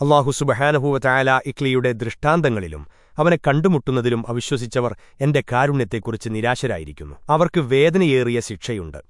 അള്ളാഹു സുബഹാനഹൂവ ഇക്ലിയുടെ ദൃഷ്ടാന്തങ്ങളിലും അവനെ കണ്ടുമുട്ടുന്നതിലും അവിശ്വസിച്ചവർ എന്റെ കാരുണ്യത്തെക്കുറിച്ച് നിരാശരായിരിക്കുന്നു. അവർക്ക് വേദനയേറിയ ശിക്ഷയുണ്ട്.